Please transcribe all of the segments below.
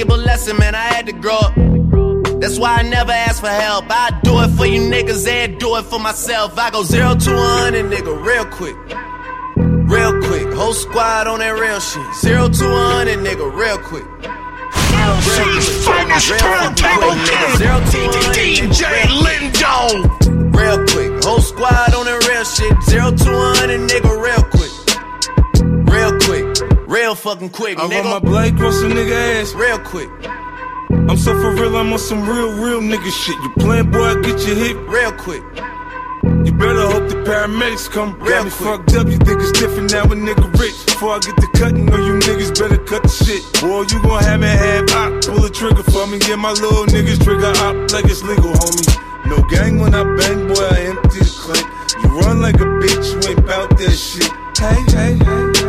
valuable lesson, man. I had to grow up. That's why I never ask for help. I do it for you niggas and do it for myself. I go zero to one and nigga real quick. Real quick. Whole squad on that real shit. Zero to one and nigga real quick. LC's finest turntable kid, DJ Lindo. Real fucking quick, I nigga. run my blade, on some nigga ass. Real quick. I'm so for real, I'm on some real, real nigga shit. You playing, boy, I get your hit. Real quick. You better hope the paramedics come. Real Got me quick. fucked up, you think it's different now, a nigga rich. Before I get the cutting, know you niggas better cut the shit. Boy, you gon' have me half op. Pull the trigger for me, get my little niggas trigger op like it's legal, homie. No gang when I bang, boy, I empty the clip. You run like a bitch, you ain't bout that shit. Hey, hey, hey.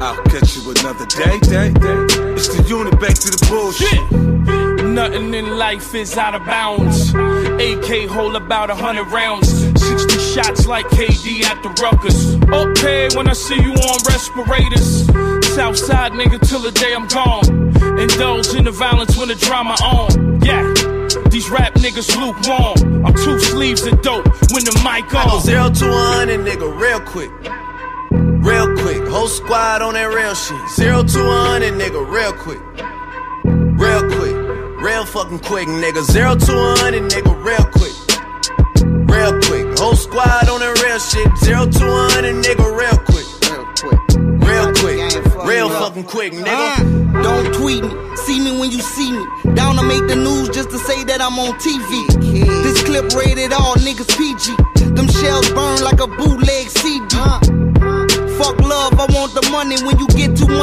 I'll catch you another day, day, day. It's the unit, back to the bullshit. Nothing in life is out of bounds. AK hold about a hundred rounds. 60 shots like KD at the Ruckers. Okay, when I see you on respirators. Southside nigga till the day I'm gone. Indulge in the violence when the drama on. Yeah, these rap niggas lukewarm. I'm two sleeves of dope when the mic on. I go on. zero to one and nigga real quick. Real quick. Whole squad on that real shit. Zero to one and nigga real quick. Real quick. Real fucking quick, nigga. Zero to one and nigga real quick. Real quick. Whole squad on that real shit. Zero to one and nigga real quick. Real quick. Real quick. Real fucking quick, nigga. Uh, don't tweet me, see me when you see me. Down to make the news just to say that I'm on TV. This clip rated all niggas PG. Them shells burn like a bootleg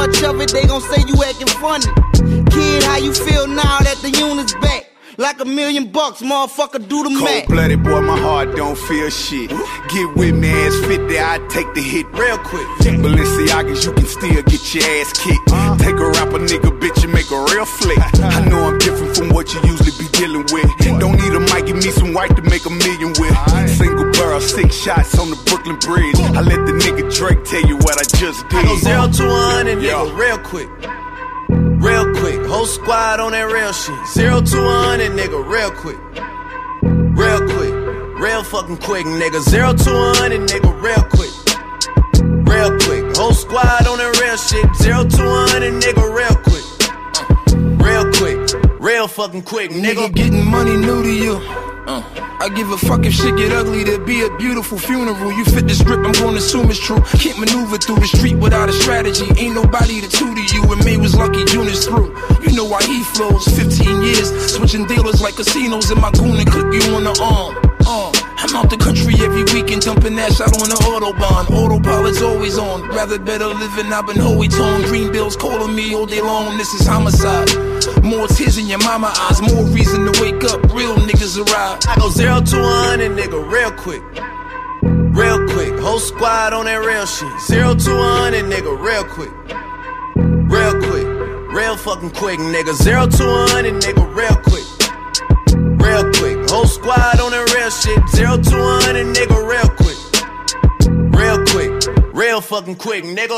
much of it, they gon' say you acting funny. Kid, how you feel now that the unit's back? Like a million bucks, motherfucker, do the math. Cold blooded boy, my heart don't feel shit. Get with me, ass 50, I take the hit. Real quick. Balenciagas, you can still get your ass kicked. Take a rapper nigga bitch and make a real flick. I know I'm different from what you usually dealing with. Don't need a mic, give me some white to make a million with. Single barrel, six shots on the Brooklyn Bridge. I let the nigga Drake tell you what I just did. I go zero to one and nigga real quick. Real quick. Whole squad on that real shit. Zero to one and nigga real quick. Real quick. Real fucking quick, nigga. Zero to one and nigga real quick. Real fucking quick, Nigga nigga. getting money new to you. Uh, I give a fuck if shit get ugly, there'd be a beautiful funeral. You fit the script, I'm gonna assume it's true. Can't maneuver through the street without a strategy. Ain't nobody to tutor you, and May was lucky Junior's through. You know why he flows. 15 years, switching dealers like casinos in my goon and clip you on the arm. Uh, I'm out the country every weekend, dumping ass out on the Autobahn. Autopilot's always on. Rather better living, I've been hoey tone. Green bills calling me all day long. This is homicide. More tears in your mama eyes, more reason to wake up. Real niggas arrive. I go zero to one and nigga real quick. Real quick. Whole squad on that real shit. Zero to one and nigga real quick. Real quick. Real fucking quick, nigga. Zero to one and nigga real quick. Whole squad on that real shit. Zero to one and nigga real quick. Real quick. Real fucking quick, nigga.